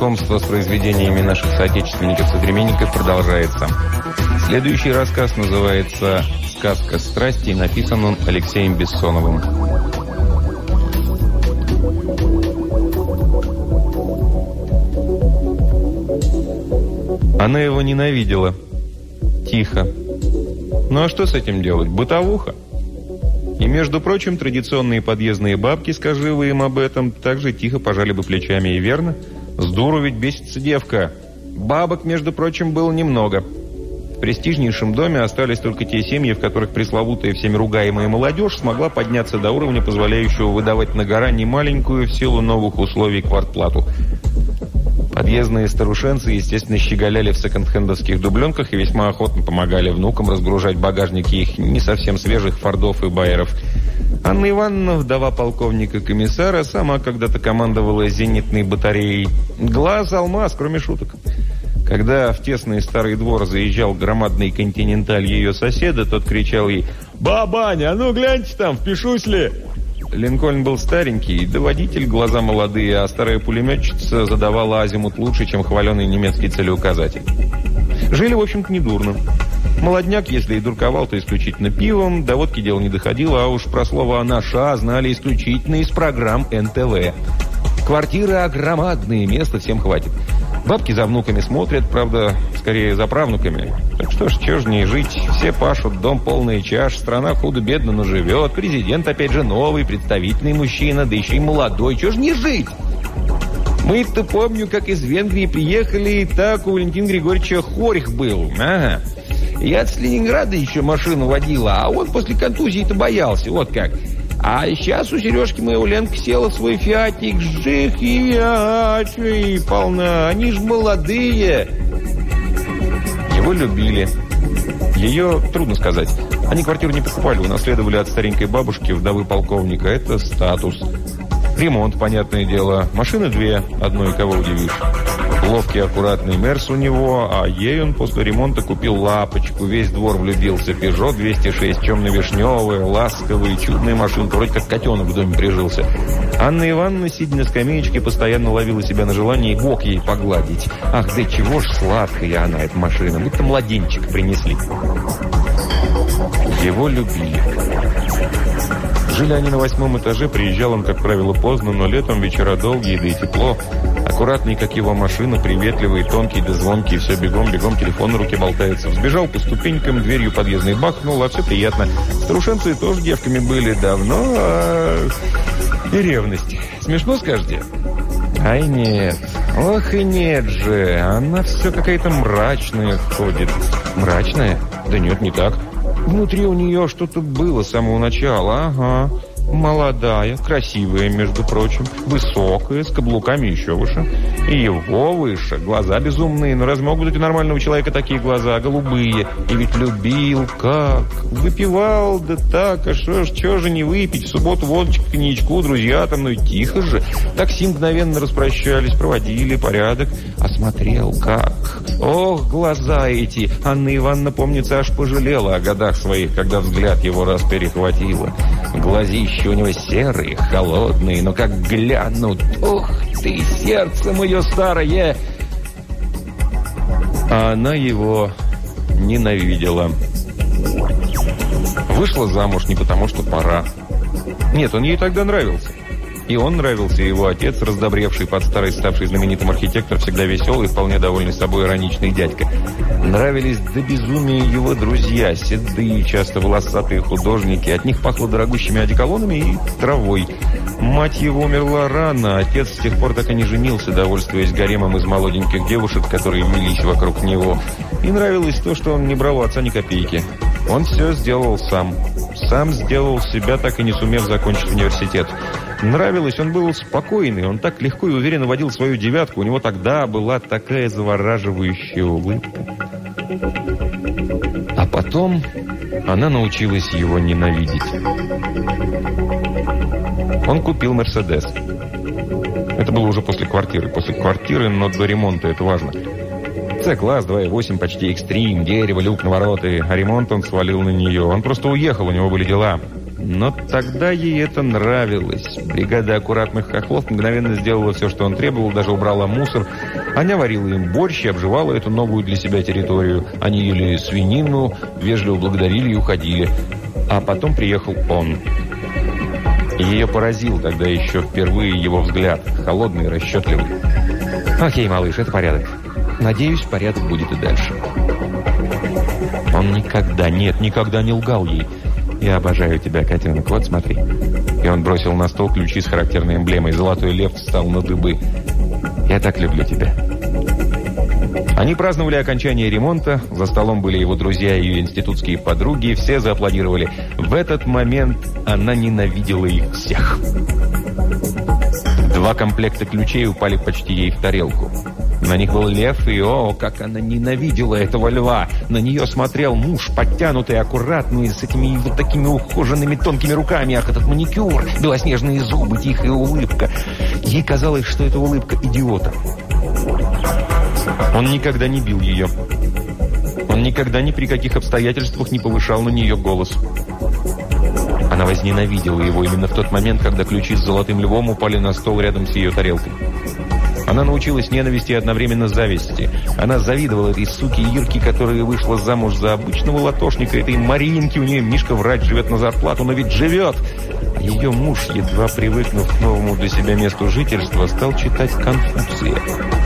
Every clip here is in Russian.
Знакомство с произведениями наших соотечественников-современников продолжается. Следующий рассказ называется «Сказка страсти» и написан он Алексеем Бессоновым. Она его ненавидела. Тихо. Ну а что с этим делать? Бытовуха. И, между прочим, традиционные подъездные бабки, скажи вы им об этом, также тихо пожали бы плечами. И верно? С дуру ведь бесится девка. Бабок, между прочим, было немного. В престижнейшем доме остались только те семьи, в которых пресловутая всеми ругаемая молодежь смогла подняться до уровня, позволяющего выдавать на гора немаленькую в силу новых условий квартплату. Подъездные старушенцы, естественно, щеголяли в секонд-хендовских дубленках и весьма охотно помогали внукам разгружать багажники их не совсем свежих фордов и байеров. Анна Ивановна, вдова полковника-комиссара, сама когда-то командовала зенитной батареей. Глаз алмаз, кроме шуток. Когда в тесный старый двор заезжал громадный континенталь ее соседа, тот кричал ей «Бабаня, а ну гляньте там, впишусь ли!» Линкольн был старенький, да водитель, глаза молодые, а старая пулеметчица задавала азимут лучше, чем хваленый немецкий целеуказатель. Жили, в общем-то, недурно. Молодняк, если и дурковал, то исключительно пивом, до водки дело не доходило, а уж про слово «наша» знали исключительно из программ НТВ. Квартиры огромадные, места всем хватит. Бабки за внуками смотрят, правда, скорее за правнуками. Так что ж, чего ж не жить? Все пашут, дом полный чаш, страна худо-бедно, но живет. Президент, опять же, новый, представительный мужчина, да еще и молодой. Чего ж не жить? Мы-то помню, как из Венгрии приехали, так у Валентина Григорьевича хорих был. Ага. Я с Ленинграда еще машину водила, а он после контузии-то боялся, вот как. А сейчас у Сережки моего Ленка села в свой фиатик, жих и вячий, полна. Они ж молодые. Его любили. Ее трудно сказать. Они квартиру не покупали, унаследовали от старенькой бабушки, вдовы полковника. Это статус. Ремонт, понятное дело. Машины две, одной кого удивишь. Ловкий, аккуратный Мерс у него, а ей он после ремонта купил лапочку. Весь двор влюбился. Пежо 206, темно-вишневая, ласковая, чудная машинка. Вроде как котенок в доме прижился. Анна Ивановна, сидя на скамеечке, постоянно ловила себя на желание и бок ей погладить. Ах, да чего ж сладкая она, эта машина. Будто младенчик принесли. Его любили. Жили они на восьмом этаже, приезжал он, как правило, поздно, но летом вечера долгие, да и тепло. Аккуратный, как его машина, приветливый, тонкий да звонкий, все бегом-бегом, телефон на руке болтается. Взбежал по ступенькам, дверью подъездной бахнул, а все приятно. Старушенцы тоже девками были давно, а... и ревность. Смешно, скажете? Ай, нет. Ох и нет же. Она все какая-то мрачная ходит. Мрачная? Да нет, не так. Внутри у нее что-то было с самого начала. Ага. Молодая, красивая, между прочим, высокая, с каблуками еще выше. И его выше, глаза безумные. Но разве могут быть у нормального человека такие глаза, голубые? И ведь любил, как? Выпивал, да так, а что ж, что же не выпить? В субботу водочка, коньячку, друзья там, ну и тихо же. Такси мгновенно распрощались, проводили порядок. Осмотрел, как? Ох, глаза эти! Анна Ивановна, помнится, аж пожалела о годах своих, когда взгляд его раз перехватило. Глазища у него серые, холодные, но как глянут. Ух ты, сердце мое старое! А она его ненавидела. Вышла замуж не потому, что пора. Нет, он ей тогда нравился. И он нравился, и его отец, раздобревший под старый, ставший знаменитым архитектор, всегда веселый, вполне довольный собой ироничный дядька. Нравились до безумия его друзья, седые, часто волосатые художники. От них пахло дорогущими одеколонами и травой. Мать его умерла рано, отец с тех пор так и не женился, довольствуясь гаремом из молоденьких девушек, которые велись вокруг него. И нравилось то, что он не брал у отца ни копейки. Он все сделал сам. Сам сделал себя, так и не сумев закончить университет. Нравилось, он был спокойный, он так легко и уверенно водил свою девятку, у него тогда была такая завораживающая улыбка. А потом она научилась его ненавидеть. Он купил «Мерседес». Это было уже после квартиры. После квартиры, но до ремонта, это важно. С-класс 2.8, почти экстрим, дерево, люк, навороты. А ремонт он свалил на нее. Он просто уехал, у него были дела. Но тогда ей это нравилось. Бригада аккуратных хохлов мгновенно сделала все, что он требовал, даже убрала мусор. Аня варила им борщ и обживала эту новую для себя территорию. Они ели свинину, вежливо благодарили и уходили. А потом приехал он. Ее поразил тогда еще впервые его взгляд, холодный расчетливый. «Окей, малыш, это порядок. Надеюсь, порядок будет и дальше». Он никогда, нет, никогда не лгал ей. «Я обожаю тебя, котенок, вот смотри». И он бросил на стол ключи с характерной эмблемой. Золотой лев встал на дыбы. «Я так люблю тебя». Они праздновали окончание ремонта, за столом были его друзья и ее институтские подруги, все зааплодировали. В этот момент она ненавидела их всех. Два комплекта ключей упали почти ей в тарелку. На них был лев, и о, как она ненавидела этого льва. На нее смотрел муж, подтянутый, аккуратный, с этими вот такими ухоженными тонкими руками. Ах, этот маникюр, белоснежные зубы, тихая улыбка. Ей казалось, что это улыбка идиота. Он никогда не бил ее. Он никогда ни при каких обстоятельствах не повышал на нее голос. Она возненавидела его именно в тот момент, когда ключи с золотым львом упали на стол рядом с ее тарелкой. Она научилась ненависти и одновременно зависти. Она завидовала этой суке Ирке, которая вышла замуж за обычного латошника, этой Маринке, у нее Мишка врач живет на зарплату, но ведь живет. А ее муж, едва привыкнув к новому для себя месту жительства, стал читать Конфуция.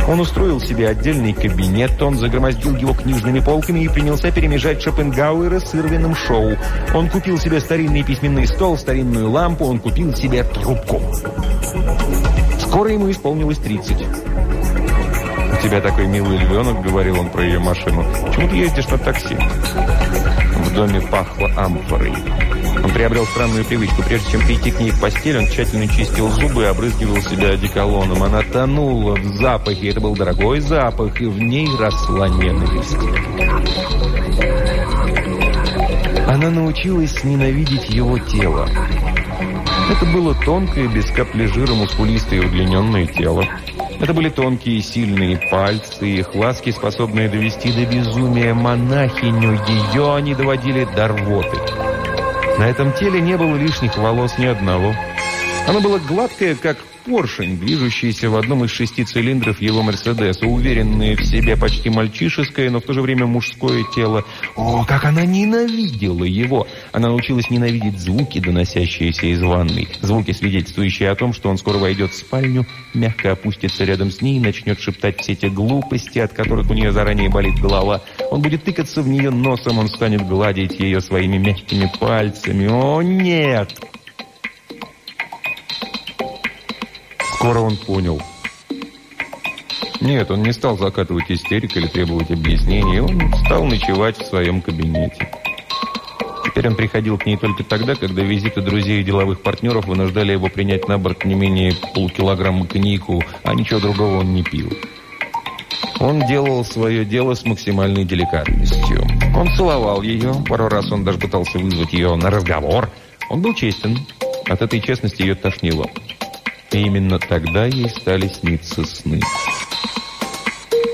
Он устроил себе отдельный кабинет, он загромоздил его книжными полками и принялся перемежать Шопенгауэра с Ирвином Шоу. Он купил себе старинный письменный стол, старинную лампу, он купил себе трубку. Скоро ему исполнилось 30. «У тебя такой милый львенок», — говорил он про ее машину. «Почему ты ездишь на такси?» В доме пахло амфорой. Он приобрел странную привычку. Прежде чем прийти к ней в постель, он тщательно чистил зубы и обрызгивал себя одеколоном. Она тонула в запахе. Это был дорогой запах, и в ней росла ненависть. Она научилась ненавидеть его тело. Это было тонкое, без капли жира, мускулистое и удлиненное тело. Это были тонкие сильные пальцы, их ласки, способные довести до безумия монахиню. Ее они доводили до рвоты. На этом теле не было лишних волос ни одного. Оно было гладкое, как поршень, движущийся в одном из шести цилиндров его «Мерседеса», уверенное в себе почти мальчишеское, но в то же время мужское тело. О, как она ненавидела его! Она научилась ненавидеть звуки, доносящиеся из ванной. Звуки, свидетельствующие о том, что он скоро войдет в спальню, мягко опустится рядом с ней и начнет шептать все те глупости, от которых у нее заранее болит голова. Он будет тыкаться в нее носом, он станет гладить ее своими мягкими пальцами. О, нет! Скоро он понял. Нет, он не стал закатывать истерик или требовать объяснений. Он стал ночевать в своем кабинете. Теперь он приходил к ней только тогда, когда визиты друзей и деловых партнеров вынуждали его принять на борт не менее полукилограмма коньяку, а ничего другого он не пил. Он делал свое дело с максимальной деликатностью. Он целовал ее, пару раз он даже пытался вызвать ее на разговор. Он был честен. От этой честности ее тошнило. И именно тогда ей стали сниться сны.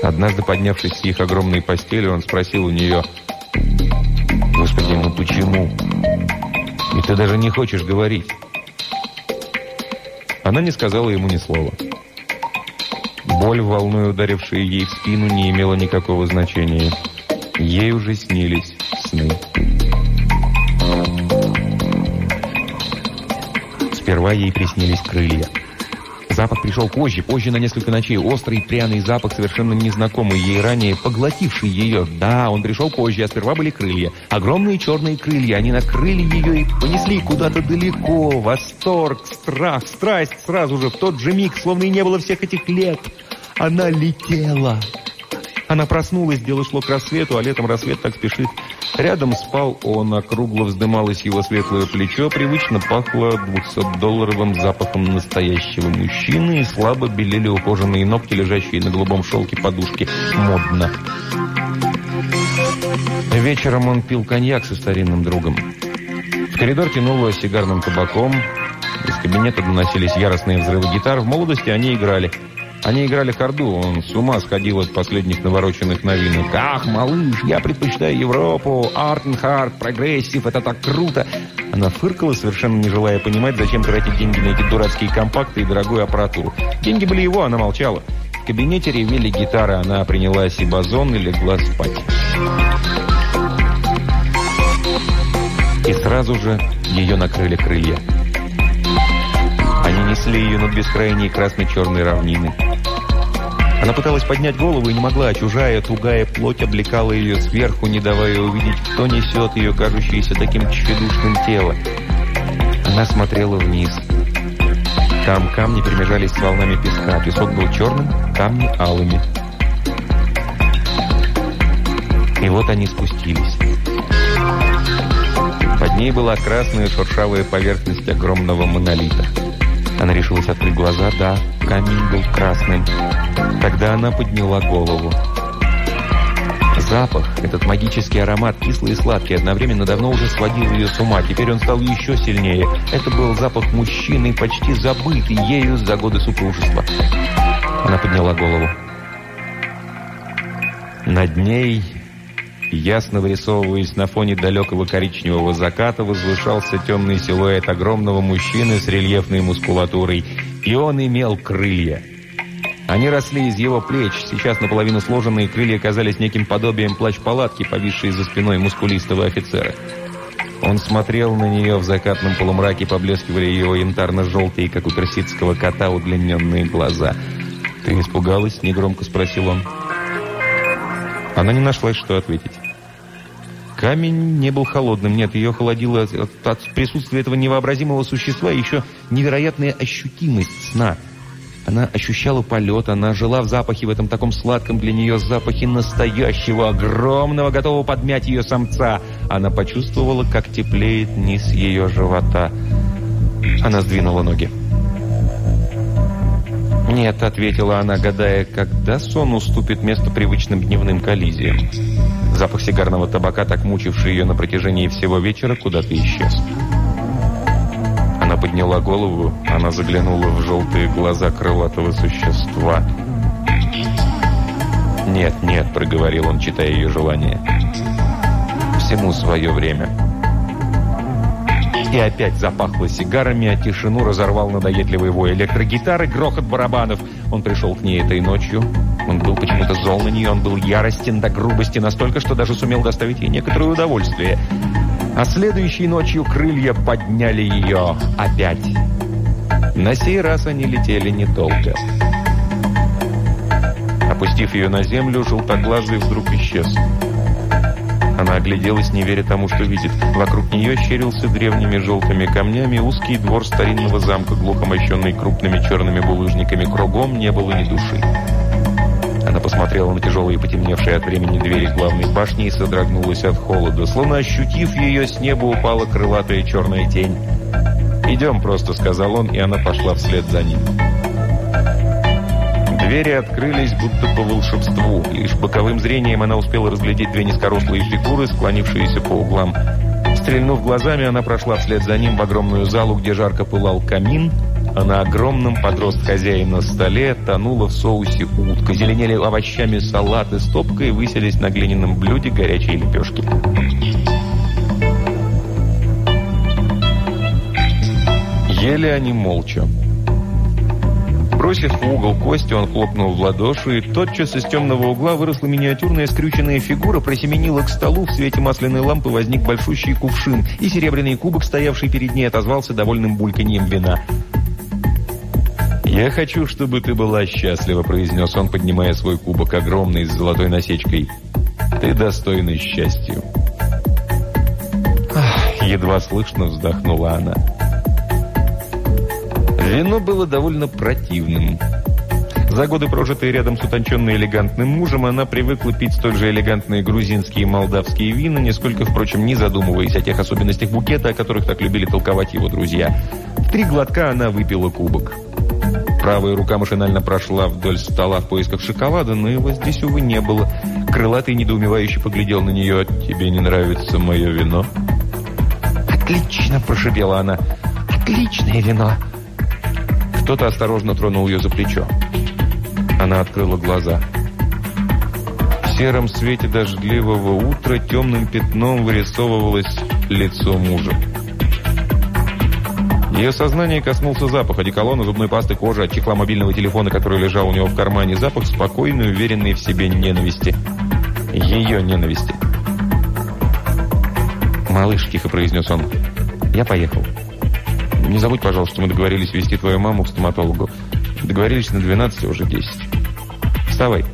Однажды, поднявшись с их огромной постели, он спросил у нее, «Господи, ну почему? И ты даже не хочешь говорить?» Она не сказала ему ни слова. Боль, волной ударившая ей в спину, не имела никакого значения. Ей уже снились сны. Сперва ей приснились крылья. Запах пришел позже, позже на несколько ночей. Острый пряный запах, совершенно незнакомый ей ранее, поглотивший ее. Да, он пришел позже, а сперва были крылья. Огромные черные крылья, они накрыли ее и понесли куда-то далеко. Восторг, страх, страсть сразу же, в тот же миг, словно и не было всех этих лет. Она летела. Она проснулась, дело шло к рассвету, а летом рассвет так спешит. Рядом спал он, округло вздымалось его светлое плечо, привычно пахло 200-долларовым запахом настоящего мужчины и слабо белели ухоженные ногти, лежащие на голубом шелке подушки. Модно. Вечером он пил коньяк со старинным другом. В коридор тянуло сигарным табаком. Из кабинета доносились яростные взрывы гитар. В молодости они играли – они играли хард, он с ума сходил от последних навороченных новинок. «Ах, малыш, я предпочитаю Европу, art and hard, прогрессив, это так круто!» Она фыркала, совершенно не желая понимать, зачем тратить деньги на эти дурацкие компакты и дорогую аппаратуру. Деньги были его, она молчала. В кабинете ревели гитары, она приняла сибазон и легла спать. И сразу же ее накрыли крылья. Они несли ее над бескрайней красно-черной равнины. Она пыталась поднять голову и не могла, а чужая, тугая плоть облекала ее сверху, не давая увидеть, кто несет ее, кажущееся таким тщедушным тело. Она смотрела вниз. Там камни перемежались с волнами песка. Песок был черным, камни алыми. И вот они спустились. Под ней была красная шершавая поверхность огромного монолита. Она решилась открыть глаза. Да, камень был красным. Тогда она подняла голову. Запах, этот магический аромат, кислый и сладкий, одновременно давно уже сводил ее с ума. Теперь он стал еще сильнее. Это был запах мужчины, почти забытый ею за годы супружества. Она подняла голову. Над ней, ясно вырисовываясь на фоне далекого коричневого заката, возвышался темный силуэт огромного мужчины с рельефной мускулатурой. И он имел крылья. Они росли из его плеч, сейчас наполовину сложенные крылья казались неким подобием плащ-палатки, повисшей за спиной мускулистого офицера. Он смотрел на нее в закатном полумраке, поблескивали его янтарно-желтые, как у персидского кота, удлиненные глаза. «Ты испугалась?» — негромко спросил он. Она не нашла, что ответить. Камень не был холодным, нет, ее холодило от, от присутствия этого невообразимого существа еще невероятная ощутимость сна — она ощущала полет, она жила в запахе, в этом таком сладком для нее запахе настоящего, огромного, готового подмять ее самца. Она почувствовала, как теплеет низ ее живота. Она сдвинула ноги. «Нет», — ответила она, гадая, когда сон уступит место привычным дневным коллизиям. Запах сигарного табака, так мучивший ее на протяжении всего вечера, куда-то исчез подняла голову, она заглянула в желтые глаза крылатого существа. «Нет, нет», — проговорил он, читая ее желание. «Всему свое время». И опять запахло сигарами, а тишину разорвал надоедливый вой электрогитары, грохот барабанов. Он пришел к ней этой ночью. Он был почему-то зол на нее, он был яростен до грубости настолько, что даже сумел доставить ей некоторое удовольствие. А следующей ночью крылья подняли ее опять. На сей раз они летели недолго. Опустив ее на землю, желтоглазый вдруг исчез. Она огляделась, не веря тому, что видит. Вокруг нее щерился древними желтыми камнями узкий двор старинного замка, глухо мощенный крупными черными булыжниками. Кругом не было ни души. Она посмотрела на тяжелые потемневшие от времени двери главной башни и содрогнулась от холода. Словно ощутив ее, с неба упала крылатая черная тень. «Идем просто», — сказал он, и она пошла вслед за ним. Двери открылись будто по волшебству. Лишь боковым зрением она успела разглядеть две низкорослые фигуры, склонившиеся по углам. Стрельнув глазами, она прошла вслед за ним в огромную залу, где жарко пылал камин — а на огромном подрост хозяина столе тонула в соусе утка. Зеленели овощами салаты с топкой, выселись на глиняном блюде горячие лепешки. Ели они молча. Бросив в угол кости, он хлопнул в ладоши, и тотчас из темного угла выросла миниатюрная скрюченная фигура, просеменила к столу, в свете масляной лампы возник большущий кувшин, и серебряный кубок, стоявший перед ней, отозвался довольным бульканьем вина. «Я хочу, чтобы ты была счастлива», — произнес он, поднимая свой кубок, огромный, с золотой насечкой. «Ты достойна счастью». Едва слышно вздохнула она. Вино было довольно противным. За годы, прожитые рядом с утонченным элегантным мужем, она привыкла пить столь же элегантные грузинские и молдавские вина, нисколько, впрочем, не задумываясь о тех особенностях букета, о которых так любили толковать его друзья. В три глотка она выпила кубок. Правая рука машинально прошла вдоль стола в поисках шоколада, но его здесь, увы, не было. Крылатый недоумевающе поглядел на нее. «Тебе не нравится мое вино?» «Отлично!» – прошибела она. «Отличное вино!» Кто-то осторожно тронул ее за плечо. Она открыла глаза. В сером свете дождливого утра темным пятном вырисовывалось лицо мужа. Ее сознание коснулся запах одеколона, зубной пасты, кожи, от чехла мобильного телефона, который лежал у него в кармане. Запах спокойной, уверенной в себе ненависти. Ее ненависти. «Малыш», — тихо произнес он, — «я поехал. Не забудь, пожалуйста, что мы договорились вести твою маму к стоматологу. Договорились на 12, уже 10. Вставай».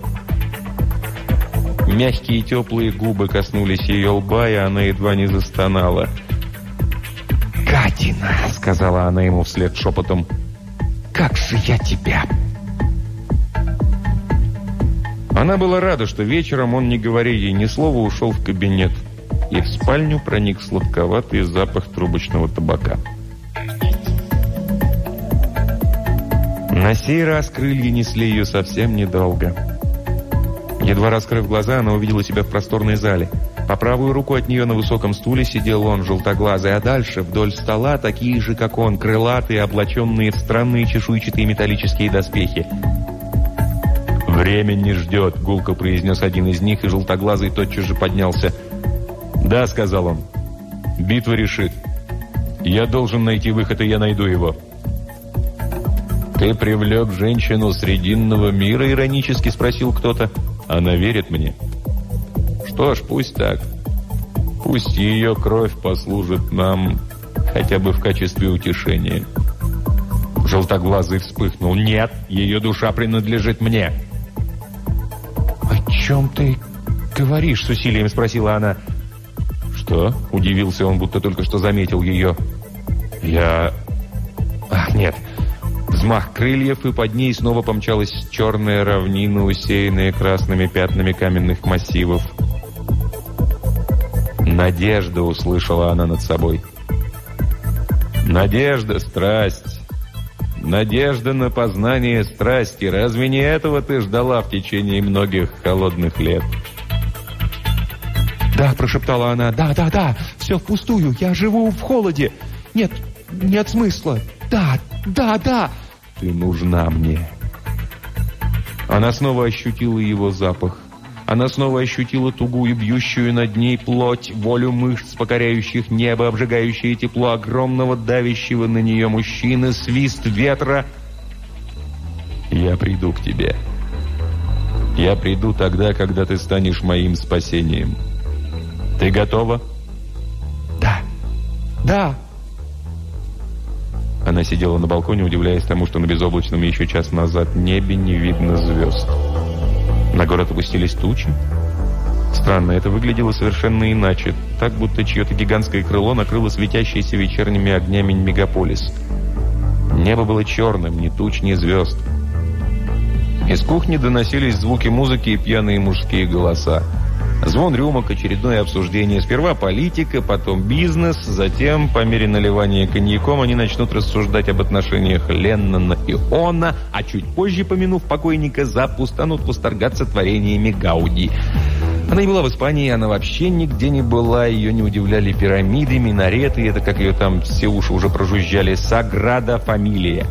Мягкие теплые губы коснулись ее лба, и она едва не застонала. «Катина!» — сказала она ему вслед шепотом. «Как же я тебя!» Она была рада, что вечером он, не говоря ей ни слова, ушел в кабинет и в спальню проник сладковатый запах трубочного табака. На сей раз крылья несли ее совсем недолго. Едва раскрыв глаза, она увидела себя в просторной зале. По правую руку от нее на высоком стуле сидел он, желтоглазый, а дальше, вдоль стола, такие же, как он, крылатые, облаченные в странные чешуйчатые металлические доспехи. «Время не ждет», — гулко произнес один из них, и желтоглазый тотчас же поднялся — «Да», — сказал он. «Битва решит. Я должен найти выход, и я найду его». «Ты привлек женщину срединного мира?» — иронически спросил кто-то. «Она верит мне». «Что ж, пусть так. Пусть ее кровь послужит нам хотя бы в качестве утешения». Желтоглазый вспыхнул. «Нет, ее душа принадлежит мне». «О чем ты говоришь?» — с усилием спросила она. «Что?» – удивился он, будто только что заметил ее. «Я...» «Ах, нет!» Взмах крыльев, и под ней снова помчалась черная равнина, усеянная красными пятнами каменных массивов. «Надежда!» — услышала она над собой. «Надежда, страсть! Надежда на познание страсти! Разве не этого ты ждала в течение многих холодных лет?» «Да», — прошептала она, «да, да, да, все впустую, я живу в холоде. Нет, нет смысла. Да, да, да». «Ты нужна мне». Она снова ощутила его запах. Она снова ощутила тугую, бьющую над ней плоть, волю мышц, покоряющих небо, обжигающее тепло огромного, давящего на нее мужчины, свист ветра. «Я приду к тебе. Я приду тогда, когда ты станешь моим спасением». Ты готова? Да. Да. Она сидела на балконе, удивляясь тому, что на безоблачном еще час назад небе не видно звезд. На город опустились тучи. Странно, это выглядело совершенно иначе, так будто чье-то гигантское крыло накрыло светящийся вечерними огнями мегаполис. Небо было черным, ни туч, ни звезд. Из кухни доносились звуки музыки и пьяные мужские голоса. Звон рюмок, очередное обсуждение. Сперва политика, потом бизнес, затем, по мере наливания коньяком, они начнут рассуждать об отношениях Леннона и Она, а чуть позже, помянув покойника, запустанут восторгаться творениями Гауди. Она не была в Испании, она вообще нигде не была, ее не удивляли пирамиды, минареты, это как ее там все уши уже прожужжали, Саграда Фамилия.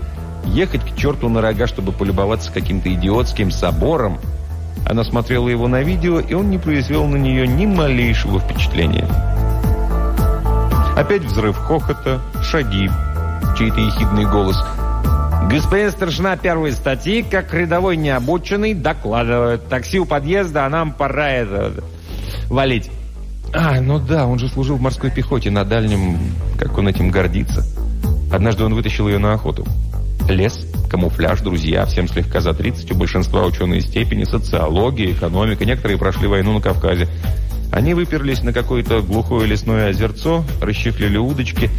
Ехать к черту на рога, чтобы полюбоваться каким-то идиотским собором – она смотрела его на видео, и он не произвел на нее ни малейшего впечатления. Опять взрыв хохота, шаги, чей-то ехидный голос. «Господин старшина первой статьи, как рядовой необученный, докладывает. Такси у подъезда, а нам пора это... валить». А, ну да, он же служил в морской пехоте на дальнем... Как он этим гордится. Однажды он вытащил ее на охоту. Лес, камуфляж, друзья, всем слегка за 30, у большинства ученые степени, социология, экономика, некоторые прошли войну на Кавказе. Они выперлись на какое-то глухое лесное озерцо, расчехлили удочки.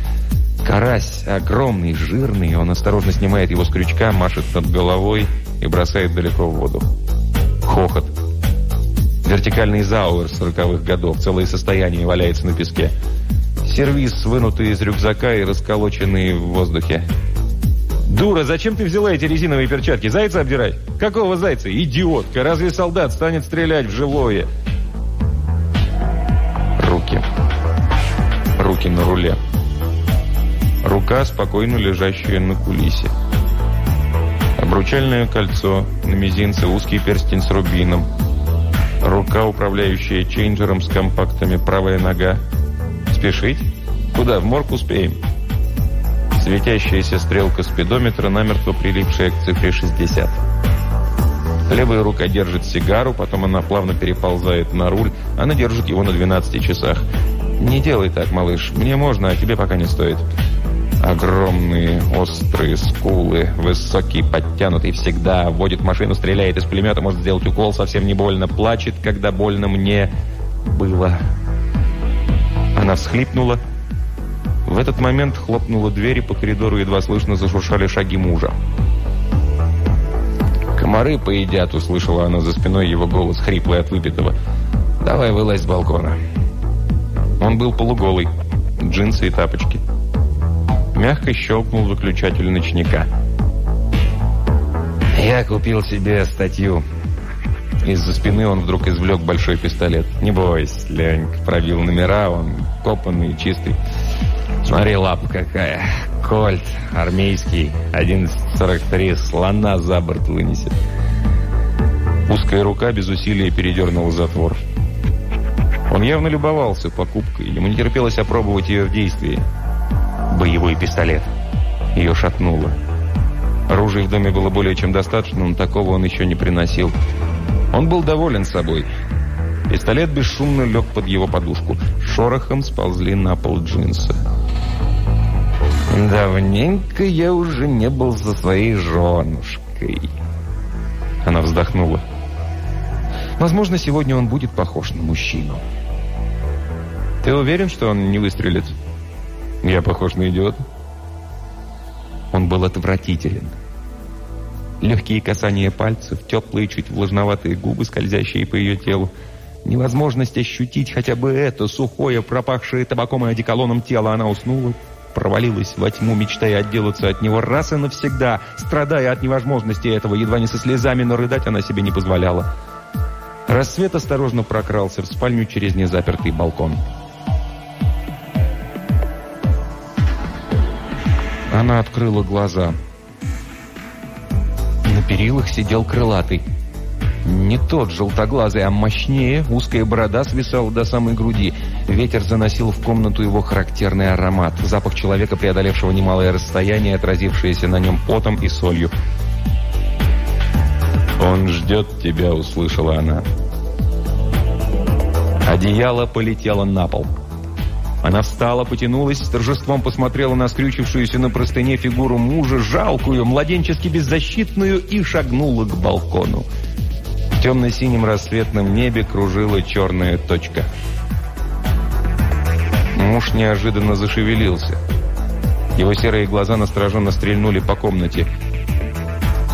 Карась огромный, жирный, он осторожно снимает его с крючка, машет над головой и бросает далеко в воду. Хохот. Вертикальный зауэр сороковых годов, целое состояние валяется на песке. Сервис, вынутый из рюкзака и расколоченный в воздухе. «Дура, зачем ты взяла эти резиновые перчатки? Зайца обдирать?» «Какого зайца? Идиотка! Разве солдат станет стрелять в живое?» Руки. Руки на руле. Рука, спокойно лежащая на кулисе. Обручальное кольцо, на мизинце узкий перстень с рубином. Рука, управляющая чейнджером с компактами, правая нога. Спешить? Куда? В морг успеем. Светящаяся стрелка спидометра, намертво прилипшая к цифре 60. Левая рука держит сигару, потом она плавно переползает на руль. Она держит его на 12 часах. «Не делай так, малыш. Мне можно, а тебе пока не стоит». Огромные, острые скулы, высокий, подтянутый всегда, водит машину, стреляет из пулемета, может сделать укол, совсем не больно, плачет, когда больно мне было. Она всхлипнула. В этот момент хлопнула дверь, и по коридору едва слышно зашуршали шаги мужа. «Комары поедят», — услышала она за спиной его голос, хриплый от выпитого. «Давай вылазь с балкона». Он был полуголый, джинсы и тапочки. Мягко щелкнул выключатель ночника. «Я купил себе статью». Из-за спины он вдруг извлек большой пистолет. «Не бойся, Ленька, пробил номера, он копанный, чистый. Смотри, лапа какая. Кольт, армейский, 11.43, слона за борт вынесет». Узкая рука без усилия передернула затвор. Он явно любовался покупкой, ему не терпелось опробовать ее в действии боевой пистолет. Ее шатнуло. Оружия в доме было более чем достаточно, но такого он еще не приносил. Он был доволен собой. Пистолет бесшумно лег под его подушку. Шорохом сползли на пол джинсы. «Давненько я уже не был за своей женушкой». Она вздохнула. «Возможно, сегодня он будет похож на мужчину». «Ты уверен, что он не выстрелит?» Я похож на идиота? Он был отвратителен. Легкие касания пальцев, теплые, чуть влажноватые губы, скользящие по ее телу. Невозможность ощутить хотя бы это сухое, пропахшее табаком и одеколоном тело. Она уснула, провалилась во тьму, мечтая отделаться от него раз и навсегда, страдая от невозможности этого, едва не со слезами, но рыдать она себе не позволяла. Рассвет осторожно прокрался в спальню через незапертый балкон. Она открыла глаза. На перилах сидел крылатый. Не тот желтоглазый, а мощнее. Узкая борода свисала до самой груди. Ветер заносил в комнату его характерный аромат. Запах человека, преодолевшего немалое расстояние, отразившееся на нем потом и солью. «Он ждет тебя», — услышала она. Одеяло полетело на пол. Она встала, потянулась, с торжеством посмотрела на скрючившуюся на простыне фигуру мужа, жалкую, младенчески беззащитную, и шагнула к балкону. В темно-синем рассветном небе кружила черная точка. Муж неожиданно зашевелился. Его серые глаза настороженно стрельнули по комнате.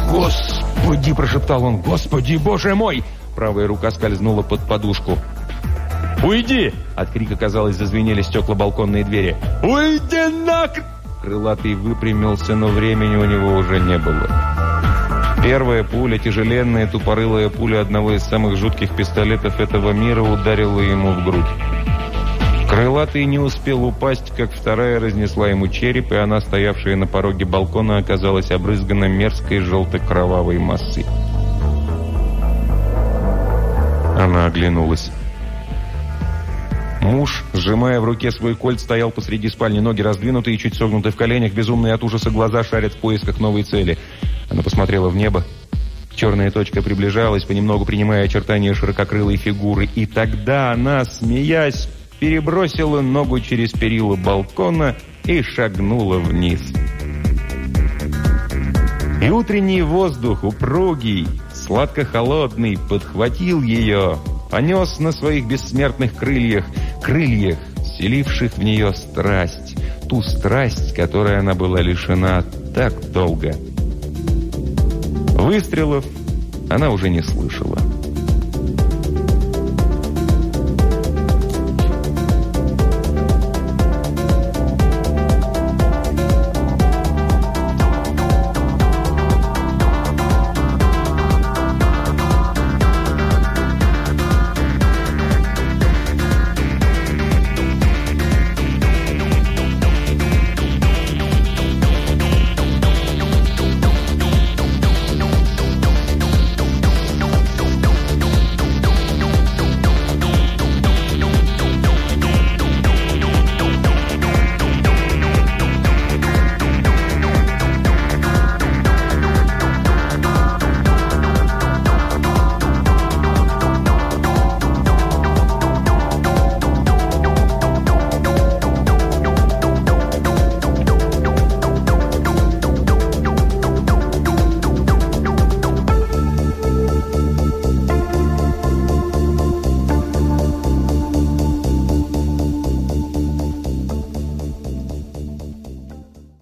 «Господи!» – прошептал он. «Господи, боже мой!» Правая рука скользнула под подушку. «Уйди!» От крика, казалось, зазвенели стекла балконной двери. «Уйди нахрен!» Крылатый выпрямился, но времени у него уже не было. Первая пуля, тяжеленная, тупорылая пуля одного из самых жутких пистолетов этого мира ударила ему в грудь. Крылатый не успел упасть, как вторая разнесла ему череп, и она, стоявшая на пороге балкона, оказалась обрызгана мерзкой желто-кровавой массой. Она оглянулась. Муж, сжимая в руке свой кольт, стоял посреди спальни, ноги раздвинуты и чуть согнуты в коленях, безумные от ужаса глаза шарят в поисках новой цели. Она посмотрела в небо. Черная точка приближалась, понемногу принимая очертания ширококрылой фигуры. И тогда она, смеясь, перебросила ногу через перила балкона и шагнула вниз. И утренний воздух, упругий, сладко-холодный, подхватил ее, понес на своих бессмертных крыльях, крыльях, вселивших в нее страсть, ту страсть, которой она была лишена так долго. Выстрелов она уже не слышала.